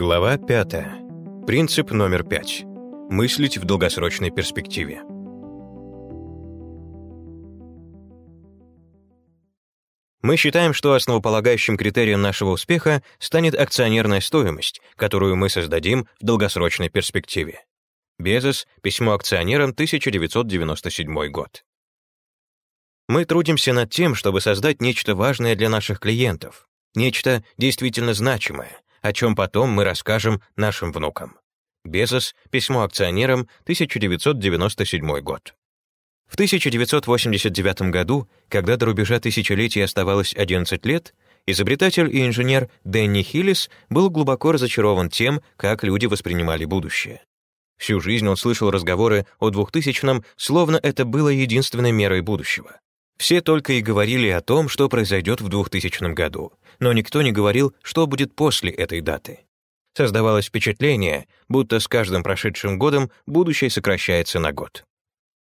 Глава 5. Принцип номер 5. Мыслить в долгосрочной перспективе. Мы считаем, что основополагающим критерием нашего успеха станет акционерная стоимость, которую мы создадим в долгосрочной перспективе. Безос, письмо акционерам, 1997 год. Мы трудимся над тем, чтобы создать нечто важное для наших клиентов, нечто действительно значимое, о чем потом мы расскажем нашим внукам. Безос, письмо акционерам, 1997 год. В 1989 году, когда до рубежа тысячелетия оставалось 11 лет, изобретатель и инженер Дэнни Хиллис был глубоко разочарован тем, как люди воспринимали будущее. Всю жизнь он слышал разговоры о 2000-м, словно это было единственной мерой будущего. Все только и говорили о том, что произойдет в 2000 году, но никто не говорил, что будет после этой даты. Создавалось впечатление, будто с каждым прошедшим годом будущее сокращается на год.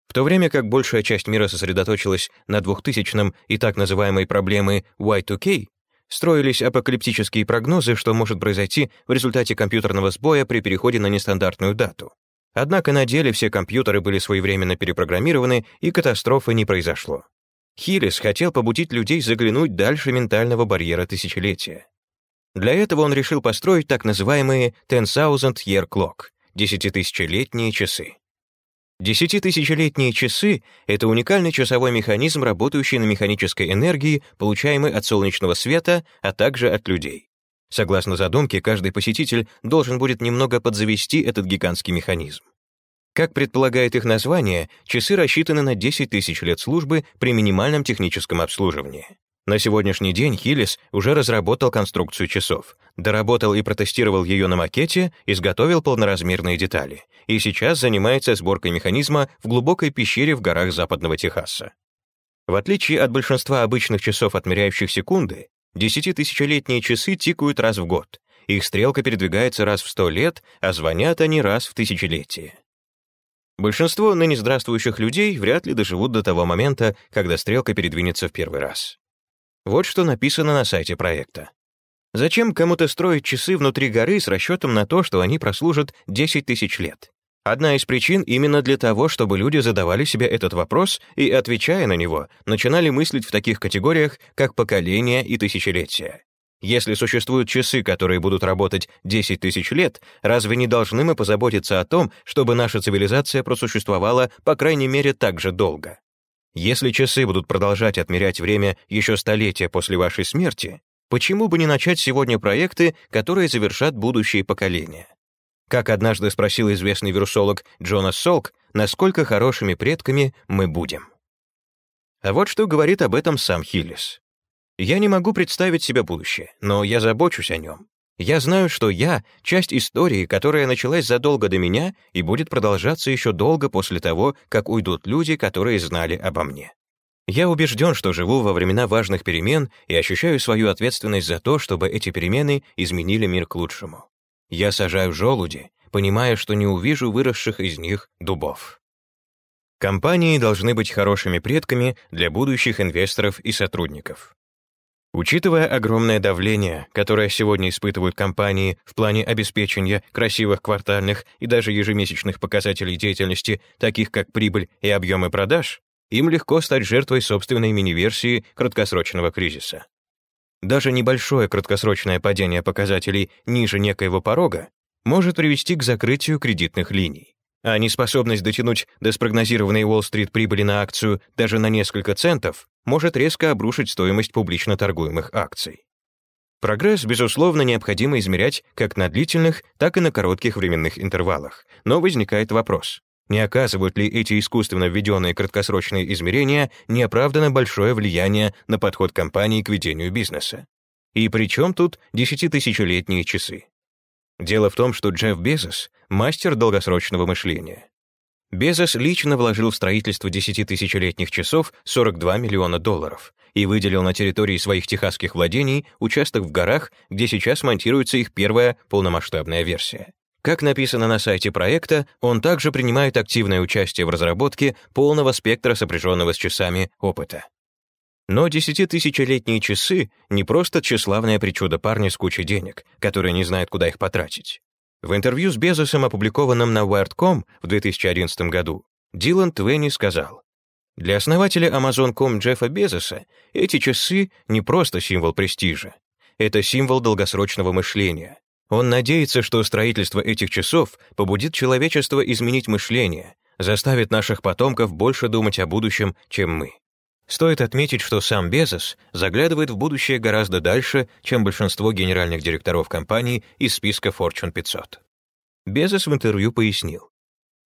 В то время как большая часть мира сосредоточилась на 2000-м и так называемой проблемы Y2K, строились апокалиптические прогнозы, что может произойти в результате компьютерного сбоя при переходе на нестандартную дату. Однако на деле все компьютеры были своевременно перепрограммированы, и катастрофы не произошло. Хиллис хотел побудить людей заглянуть дальше ментального барьера тысячелетия. Для этого он решил построить так называемые Ten Thousand Year Clock — десятитысячелетние часы. Десятитысячелетние часы — это уникальный часовой механизм, работающий на механической энергии, получаемой от солнечного света, а также от людей. Согласно задумке, каждый посетитель должен будет немного подзавести этот гигантский механизм. Как предполагает их название, часы рассчитаны на 10 тысяч лет службы при минимальном техническом обслуживании. На сегодняшний день Хиллис уже разработал конструкцию часов, доработал и протестировал ее на макете, изготовил полноразмерные детали и сейчас занимается сборкой механизма в глубокой пещере в горах западного Техаса. В отличие от большинства обычных часов, отмеряющих секунды, десятитысячелетние часы тикают раз в год. Их стрелка передвигается раз в сто лет, а звонят они раз в тысячелетие. Большинство ныне здравствующих людей вряд ли доживут до того момента, когда стрелка передвинется в первый раз. Вот что написано на сайте проекта. Зачем кому-то строить часы внутри горы с расчетом на то, что они прослужат 10 тысяч лет? Одна из причин именно для того, чтобы люди задавали себе этот вопрос и, отвечая на него, начинали мыслить в таких категориях, как поколения и тысячелетия. Если существуют часы, которые будут работать 10 тысяч лет, разве не должны мы позаботиться о том, чтобы наша цивилизация просуществовала, по крайней мере, так же долго? Если часы будут продолжать отмерять время еще столетия после вашей смерти, почему бы не начать сегодня проекты, которые завершат будущие поколения? Как однажды спросил известный вирусолог Джонас Солк, насколько хорошими предками мы будем. А вот что говорит об этом сам Хиллис. Я не могу представить себе будущее, но я забочусь о нем. Я знаю, что я — часть истории, которая началась задолго до меня и будет продолжаться еще долго после того, как уйдут люди, которые знали обо мне. Я убежден, что живу во времена важных перемен и ощущаю свою ответственность за то, чтобы эти перемены изменили мир к лучшему. Я сажаю желуди, понимая, что не увижу выросших из них дубов. Компании должны быть хорошими предками для будущих инвесторов и сотрудников. Учитывая огромное давление, которое сегодня испытывают компании в плане обеспечения красивых квартальных и даже ежемесячных показателей деятельности, таких как прибыль и объемы продаж, им легко стать жертвой собственной мини-версии краткосрочного кризиса. Даже небольшое краткосрочное падение показателей ниже некоего порога может привести к закрытию кредитных линий а неспособность дотянуть до спрогнозированной Уолл-стрит прибыли на акцию даже на несколько центов может резко обрушить стоимость публично торгуемых акций. Прогресс, безусловно, необходимо измерять как на длительных, так и на коротких временных интервалах, но возникает вопрос, не оказывают ли эти искусственно введенные краткосрочные измерения неоправданно большое влияние на подход компании к ведению бизнеса? И при чем тут десятитысячелетние часы? Дело в том, что Джефф Безос — мастер долгосрочного мышления. Безос лично вложил в строительство десятитысячелетних часов 42 миллиона долларов и выделил на территории своих техасских владений участок в горах, где сейчас монтируется их первая полномасштабная версия. Как написано на сайте проекта, он также принимает активное участие в разработке полного спектра сопряженного с часами опыта. Но десятитысячелетние часы — не просто тщеславное причуда парня с кучей денег, который не знает, куда их потратить. В интервью с Безосом, опубликованном на Wired.com в 2011 году, Дилан Твенни сказал, «Для основателя Amazon.com Джеффа Безоса эти часы не просто символ престижа. Это символ долгосрочного мышления. Он надеется, что строительство этих часов побудит человечество изменить мышление, заставит наших потомков больше думать о будущем, чем мы. Стоит отметить, что сам Безос заглядывает в будущее гораздо дальше, чем большинство генеральных директоров компаний из списка Fortune 500. Безос в интервью пояснил,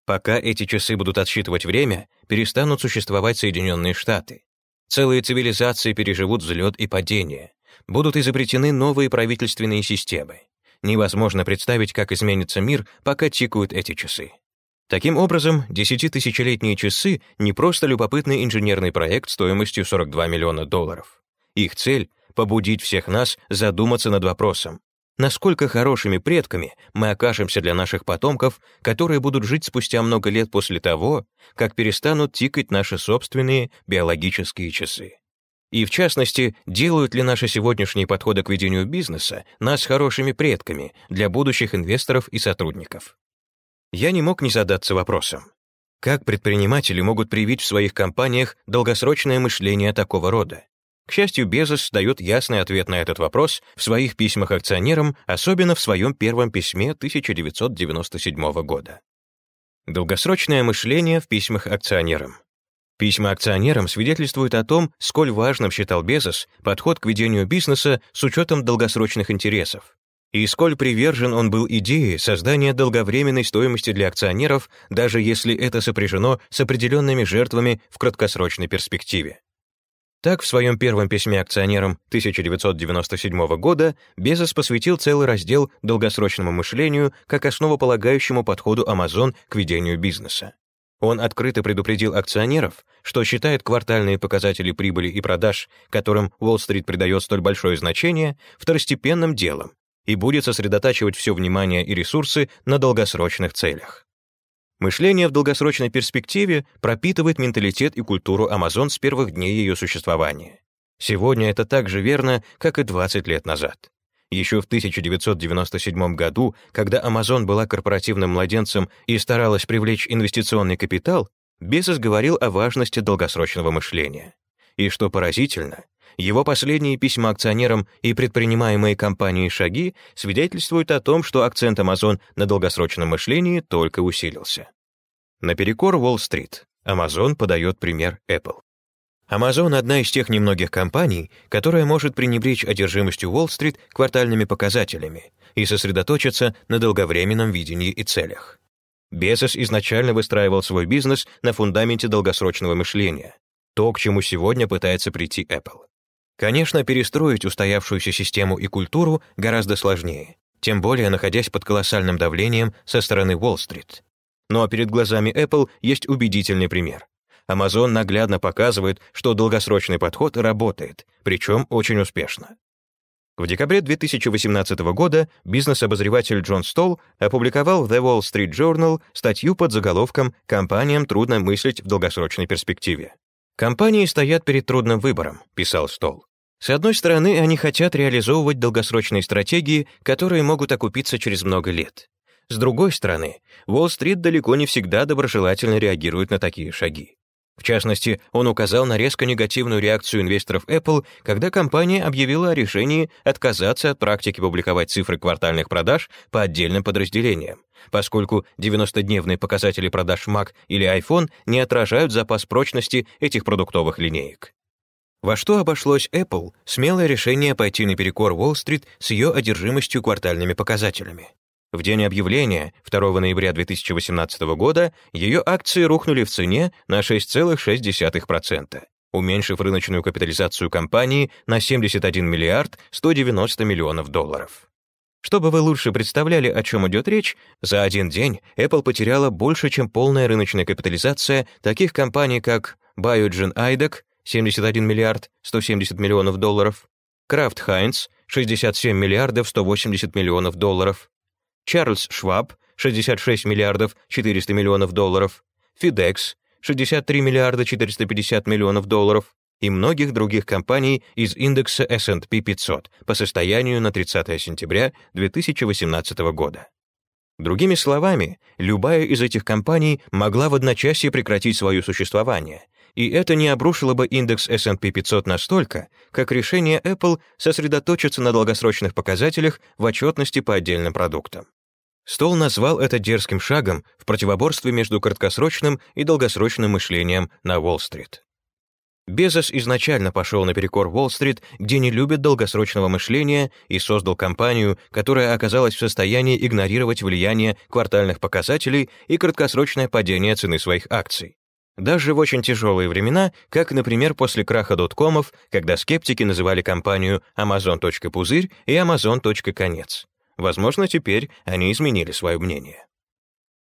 «Пока эти часы будут отсчитывать время, перестанут существовать Соединенные Штаты. Целые цивилизации переживут взлет и падение. Будут изобретены новые правительственные системы. Невозможно представить, как изменится мир, пока тикают эти часы. Таким образом, десятитысячелетние часы — не просто любопытный инженерный проект стоимостью 42 миллиона долларов. Их цель — побудить всех нас задуматься над вопросом, насколько хорошими предками мы окажемся для наших потомков, которые будут жить спустя много лет после того, как перестанут тикать наши собственные биологические часы. И в частности, делают ли наши сегодняшние подходы к ведению бизнеса нас хорошими предками для будущих инвесторов и сотрудников я не мог не задаться вопросом. Как предприниматели могут привить в своих компаниях долгосрочное мышление такого рода? К счастью, Безос дает ясный ответ на этот вопрос в своих письмах акционерам, особенно в своем первом письме 1997 года. Долгосрочное мышление в письмах акционерам. Письма акционерам свидетельствуют о том, сколь важным считал Безос подход к ведению бизнеса с учетом долгосрочных интересов и сколь привержен он был идее создания долговременной стоимости для акционеров, даже если это сопряжено с определенными жертвами в краткосрочной перспективе. Так, в своем первом письме акционерам 1997 года Безос посвятил целый раздел долгосрочному мышлению как основополагающему подходу Amazon к ведению бизнеса. Он открыто предупредил акционеров, что считает квартальные показатели прибыли и продаж, которым Уолл-стрит придает столь большое значение, второстепенным делом, и будет сосредотачивать все внимание и ресурсы на долгосрочных целях. Мышление в долгосрочной перспективе пропитывает менталитет и культуру Amazon с первых дней ее существования. Сегодня это так же верно, как и 20 лет назад. Еще в 1997 году, когда Amazon была корпоративным младенцем и старалась привлечь инвестиционный капитал, Безос говорил о важности долгосрочного мышления. И что поразительно, его последние письма акционерам и предпринимаемые компанией шаги свидетельствуют о том, что акцент Amazon на долгосрочном мышлении только усилился. Наперекор Уолл-стрит, Amazon подает пример Apple. Amazon — одна из тех немногих компаний, которая может пренебречь одержимостью Уолл-стрит квартальными показателями и сосредоточиться на долговременном видении и целях. Безос изначально выстраивал свой бизнес на фундаменте долгосрочного мышления, то, к чему сегодня пытается прийти Apple. Конечно, перестроить устоявшуюся систему и культуру гораздо сложнее, тем более находясь под колоссальным давлением со стороны Уолл-стрит. Но перед глазами Apple есть убедительный пример. Amazon наглядно показывает, что долгосрочный подход работает, причем очень успешно. В декабре 2018 года бизнес-обозреватель Джон Столл опубликовал в The Wall Street Journal статью под заголовком «Компаниям трудно мыслить в долгосрочной перспективе». «Компании стоят перед трудным выбором», — писал Столл. С одной стороны, они хотят реализовывать долгосрочные стратегии, которые могут окупиться через много лет. С другой стороны, Уолл-стрит далеко не всегда доброжелательно реагирует на такие шаги. В частности, он указал на резко негативную реакцию инвесторов Apple, когда компания объявила о решении отказаться от практики публиковать цифры квартальных продаж по отдельным подразделениям, поскольку 90-дневные показатели продаж Mac или iPhone не отражают запас прочности этих продуктовых линеек. Во что обошлось Apple смелое решение пойти наперекор Уолл-стрит с ее одержимостью квартальными показателями. В день объявления, 2 ноября 2018 года, ее акции рухнули в цене на 6,6%, уменьшив рыночную капитализацию компании на 71 миллиард 190 миллионов долларов. Чтобы вы лучше представляли, о чем идет речь, за один день Apple потеряла больше, чем полная рыночная капитализация таких компаний, как Biogen IDEC, 71 миллиард 170 миллионов долларов, Крафт Хайнц 67 миллиардов 180 миллионов долларов, Чарльз Шваб 66 миллиардов 400 миллионов долларов, FedEx 63 миллиарда 450 миллионов долларов, и многих других компаний из индекса S&P 500 по состоянию на 30 сентября 2018 года. Другими словами, любая из этих компаний могла в одночасье прекратить свое существование, и это не обрушило бы индекс S&P 500 настолько, как решение Apple сосредоточиться на долгосрочных показателях в отчетности по отдельным продуктам. Стол назвал это дерзким шагом в противоборстве между краткосрочным и долгосрочным мышлением на Уолл-стрит. Безос изначально пошел наперекор Уолл-стрит, где не любят долгосрочного мышления, и создал компанию, которая оказалась в состоянии игнорировать влияние квартальных показателей и краткосрочное падение цены своих акций. Даже в очень тяжелые времена, как, например, после краха доткомов, когда скептики называли компанию Amazon.пузырь и Amazon.конец. Возможно, теперь они изменили свое мнение.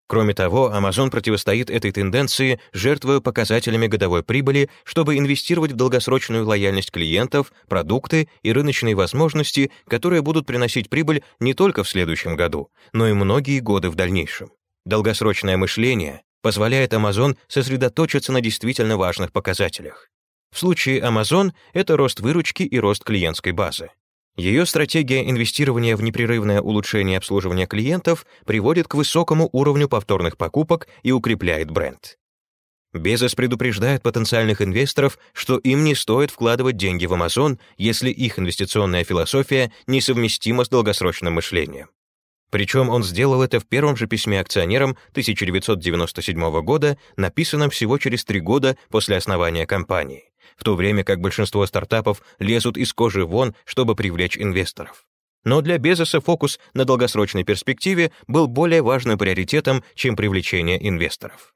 Кроме того, Amazon противостоит этой тенденции, жертвуя показателями годовой прибыли, чтобы инвестировать в долгосрочную лояльность клиентов, продукты и рыночные возможности, которые будут приносить прибыль не только в следующем году, но и многие годы в дальнейшем. Долгосрочное мышление позволяет Amazon сосредоточиться на действительно важных показателях. В случае Amazon это рост выручки и рост клиентской базы. Ее стратегия инвестирования в непрерывное улучшение обслуживания клиентов приводит к высокому уровню повторных покупок и укрепляет бренд. Безос предупреждает потенциальных инвесторов, что им не стоит вкладывать деньги в Amazon, если их инвестиционная философия несовместима с долгосрочным мышлением. Причем он сделал это в первом же письме акционерам 1997 года, написанном всего через три года после основания компании в то время как большинство стартапов лезут из кожи вон, чтобы привлечь инвесторов. Но для Безоса фокус на долгосрочной перспективе был более важным приоритетом, чем привлечение инвесторов.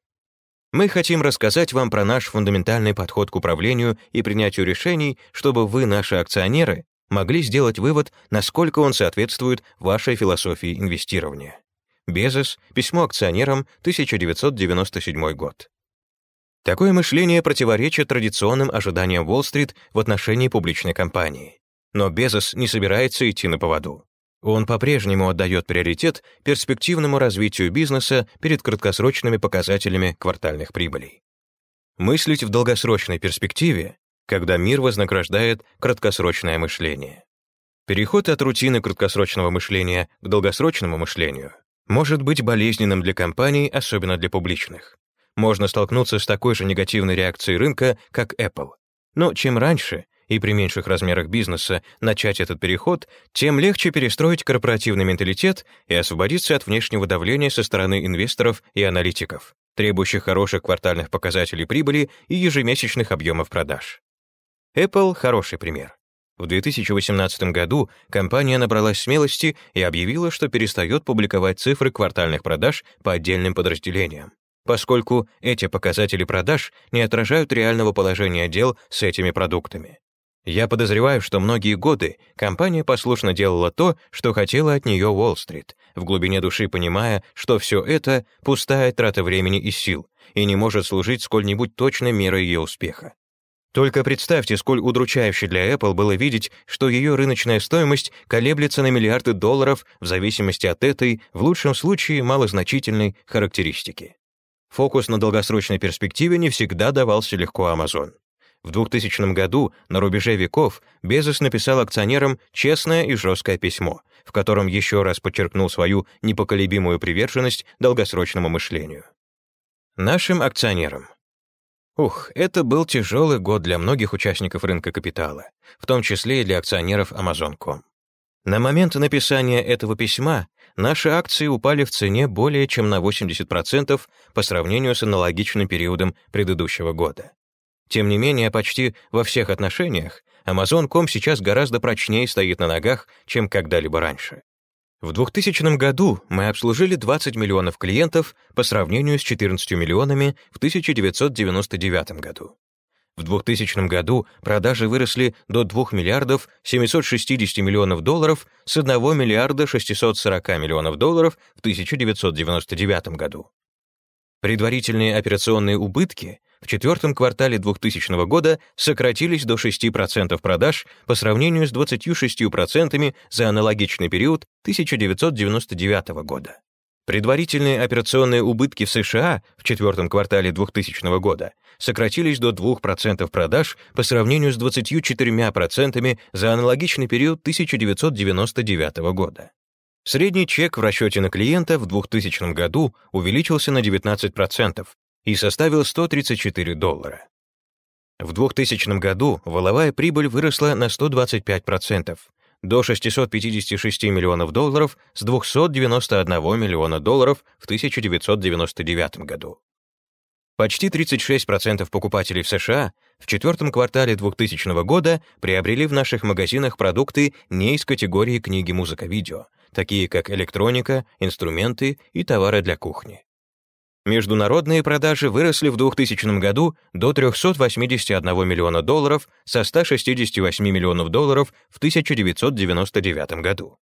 Мы хотим рассказать вам про наш фундаментальный подход к управлению и принятию решений, чтобы вы, наши акционеры, могли сделать вывод, насколько он соответствует вашей философии инвестирования. Безос, письмо акционерам, 1997 год. Такое мышление противоречит традиционным ожиданиям Уолл-стрит в отношении публичной компании. Но Безос не собирается идти на поводу. Он по-прежнему отдает приоритет перспективному развитию бизнеса перед краткосрочными показателями квартальных прибылей. Мыслить в долгосрочной перспективе, когда мир вознаграждает краткосрочное мышление. Переход от рутины краткосрочного мышления к долгосрочному мышлению может быть болезненным для компаний, особенно для публичных можно столкнуться с такой же негативной реакцией рынка, как Apple. Но чем раньше и при меньших размерах бизнеса начать этот переход, тем легче перестроить корпоративный менталитет и освободиться от внешнего давления со стороны инвесторов и аналитиков, требующих хороших квартальных показателей прибыли и ежемесячных объемов продаж. Apple — хороший пример. В 2018 году компания набралась смелости и объявила, что перестает публиковать цифры квартальных продаж по отдельным подразделениям поскольку эти показатели продаж не отражают реального положения дел с этими продуктами. Я подозреваю, что многие годы компания послушно делала то, что хотела от нее Уолл-стрит, в глубине души понимая, что все это — пустая трата времени и сил и не может служить сколь-нибудь точной мерой ее успеха. Только представьте, сколь удручающе для Apple было видеть, что ее рыночная стоимость колеблется на миллиарды долларов в зависимости от этой, в лучшем случае, малозначительной характеристики. Фокус на долгосрочной перспективе не всегда давался легко Amazon. В 2000 году, на рубеже веков, Безос написал акционерам честное и жесткое письмо, в котором еще раз подчеркнул свою непоколебимую приверженность долгосрочному мышлению. Нашим акционерам. Ух, это был тяжелый год для многих участников рынка капитала, в том числе и для акционеров Amazon.com. На момент написания этого письма наши акции упали в цене более чем на 80% по сравнению с аналогичным периодом предыдущего года. Тем не менее, почти во всех отношениях Amazon.com сейчас гораздо прочнее стоит на ногах, чем когда-либо раньше. В 2000 году мы обслужили 20 миллионов клиентов по сравнению с 14 миллионами в 1999 году. В 2000 году продажи выросли до 2 миллиардов 760 миллионов долларов с 1 миллиарда 640 миллионов долларов в 1999 году. Предварительные операционные убытки в четвертом квартале 2000 года сократились до 6% продаж по сравнению с 26% за аналогичный период 1999 года. Предварительные операционные убытки в США в четвертом квартале 2000 года сократились до 2% продаж по сравнению с 24% за аналогичный период 1999 года. Средний чек в расчете на клиента в 2000 году увеличился на 19% и составил 134 доллара. В 2000 году воловая прибыль выросла на 125%, до 656 миллионов долларов с 291 миллиона долларов в 1999 году. Почти 36% покупателей в США в четвертом квартале 2000 года приобрели в наших магазинах продукты не из категории книги, музыка, видео, такие как электроника, инструменты и товары для кухни. Международные продажи выросли в 2000 году до 381 миллиона долларов со 168 миллионов долларов в 1999 году.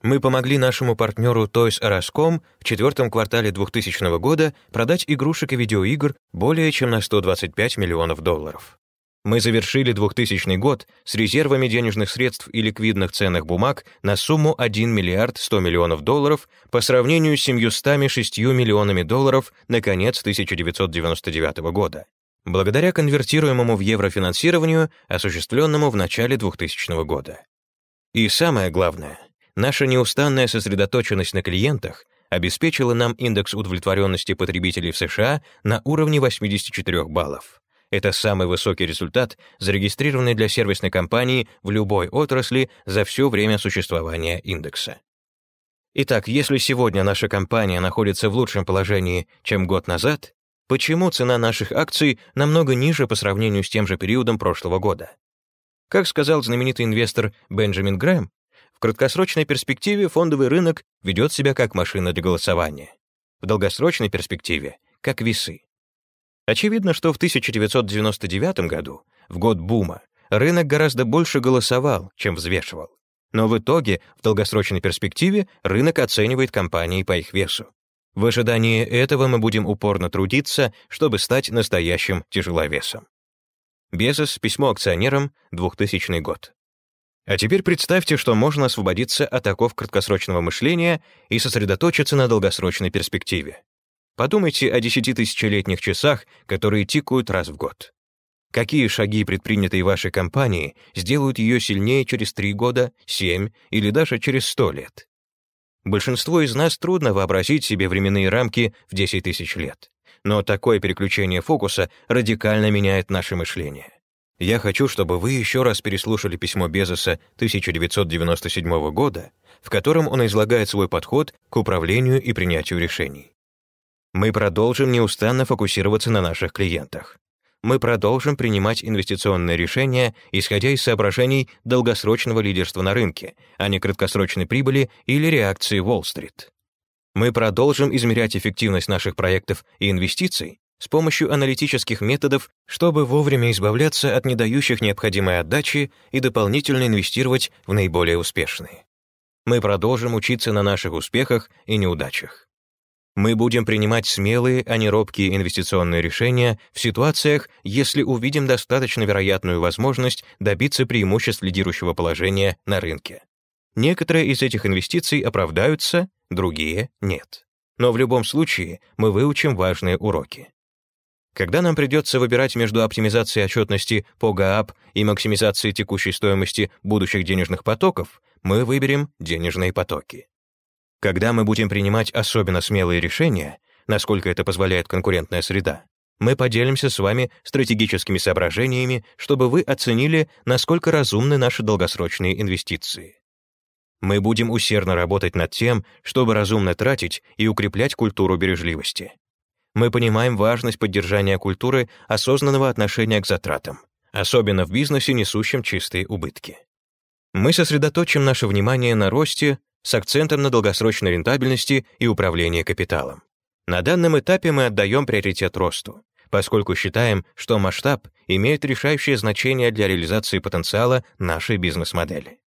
Мы помогли нашему партнеру Toys R Us в четвертом квартале 2000 года продать игрушек и видеоигр более чем на 125 миллионов долларов. Мы завершили 2000 год с резервами денежных средств и ликвидных ценных бумаг на сумму 1 миллиард 100 миллионов долларов по сравнению с 706 миллионами долларов на конец 1999 года, благодаря конвертируемому в евро финансированию, осуществленному в начале 2000 года. И самое главное, наша неустанная сосредоточенность на клиентах обеспечила нам индекс удовлетворенности потребителей в США на уровне 84 баллов. Это самый высокий результат, зарегистрированный для сервисной компании в любой отрасли за все время существования индекса. Итак, если сегодня наша компания находится в лучшем положении, чем год назад, почему цена наших акций намного ниже по сравнению с тем же периодом прошлого года? Как сказал знаменитый инвестор Бенджамин Грэм, в краткосрочной перспективе фондовый рынок ведет себя как машина для голосования. В долгосрочной перспективе — как весы. Очевидно, что в 1999 году, в год бума, рынок гораздо больше голосовал, чем взвешивал. Но в итоге, в долгосрочной перспективе, рынок оценивает компании по их весу. В ожидании этого мы будем упорно трудиться, чтобы стать настоящим тяжеловесом. Безос, письмо акционерам, 2000 год. А теперь представьте, что можно освободиться от оков краткосрочного мышления и сосредоточиться на долгосрочной перспективе. Подумайте о десятитысячелетних часах, которые тикают раз в год. Какие шаги, предпринятые вашей компанией, сделают ее сильнее через три года, семь или даже через сто лет? Большинству из нас трудно вообразить себе временные рамки в 10 тысяч лет. Но такое переключение фокуса радикально меняет наше мышление. Я хочу, чтобы вы еще раз переслушали письмо Безоса 1997 года, в котором он излагает свой подход к управлению и принятию решений. Мы продолжим неустанно фокусироваться на наших клиентах. Мы продолжим принимать инвестиционные решения, исходя из соображений долгосрочного лидерства на рынке, а не краткосрочной прибыли или реакции Уолл-стрит. Мы продолжим измерять эффективность наших проектов и инвестиций с помощью аналитических методов, чтобы вовремя избавляться от недающих необходимой отдачи и дополнительно инвестировать в наиболее успешные. Мы продолжим учиться на наших успехах и неудачах. Мы будем принимать смелые, а не робкие инвестиционные решения в ситуациях, если увидим достаточно вероятную возможность добиться преимуществ лидирующего положения на рынке. Некоторые из этих инвестиций оправдаются, другие — нет. Но в любом случае мы выучим важные уроки. Когда нам придется выбирать между оптимизацией отчетности по ГААП и максимизацией текущей стоимости будущих денежных потоков, мы выберем денежные потоки. Когда мы будем принимать особенно смелые решения, насколько это позволяет конкурентная среда, мы поделимся с вами стратегическими соображениями, чтобы вы оценили, насколько разумны наши долгосрочные инвестиции. Мы будем усердно работать над тем, чтобы разумно тратить и укреплять культуру бережливости. Мы понимаем важность поддержания культуры осознанного отношения к затратам, особенно в бизнесе, несущем чистые убытки. Мы сосредоточим наше внимание на росте, с акцентом на долгосрочной рентабельности и управлении капиталом. На данном этапе мы отдаем приоритет росту, поскольку считаем, что масштаб имеет решающее значение для реализации потенциала нашей бизнес-модели.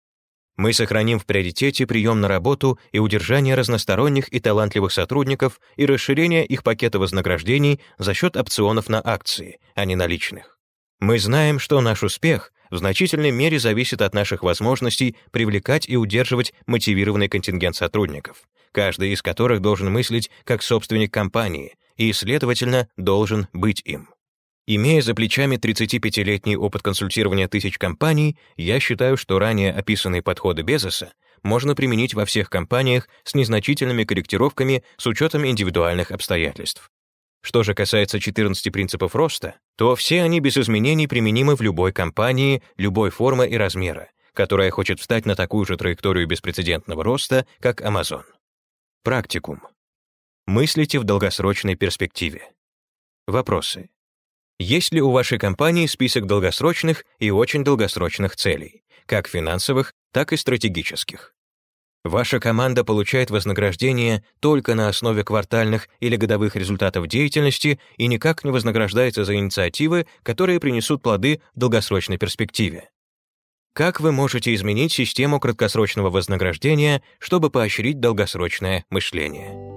Мы сохраним в приоритете прием на работу и удержание разносторонних и талантливых сотрудников и расширение их пакета вознаграждений за счет опционов на акции, а не наличных. Мы знаем, что наш успех в значительной мере зависит от наших возможностей привлекать и удерживать мотивированный контингент сотрудников, каждый из которых должен мыслить как собственник компании и, следовательно, должен быть им. Имея за плечами 35-летний опыт консультирования тысяч компаний, я считаю, что ранее описанные подходы Безоса можно применить во всех компаниях с незначительными корректировками с учетом индивидуальных обстоятельств. Что же касается 14 принципов роста, то все они без изменений применимы в любой компании, любой формы и размера, которая хочет встать на такую же траекторию беспрецедентного роста, как Amazon. Практикум. Мыслите в долгосрочной перспективе. Вопросы. Есть ли у вашей компании список долгосрочных и очень долгосрочных целей, как финансовых, так и стратегических? Ваша команда получает вознаграждение только на основе квартальных или годовых результатов деятельности и никак не вознаграждается за инициативы, которые принесут плоды в долгосрочной перспективе. Как вы можете изменить систему краткосрочного вознаграждения, чтобы поощрить долгосрочное мышление?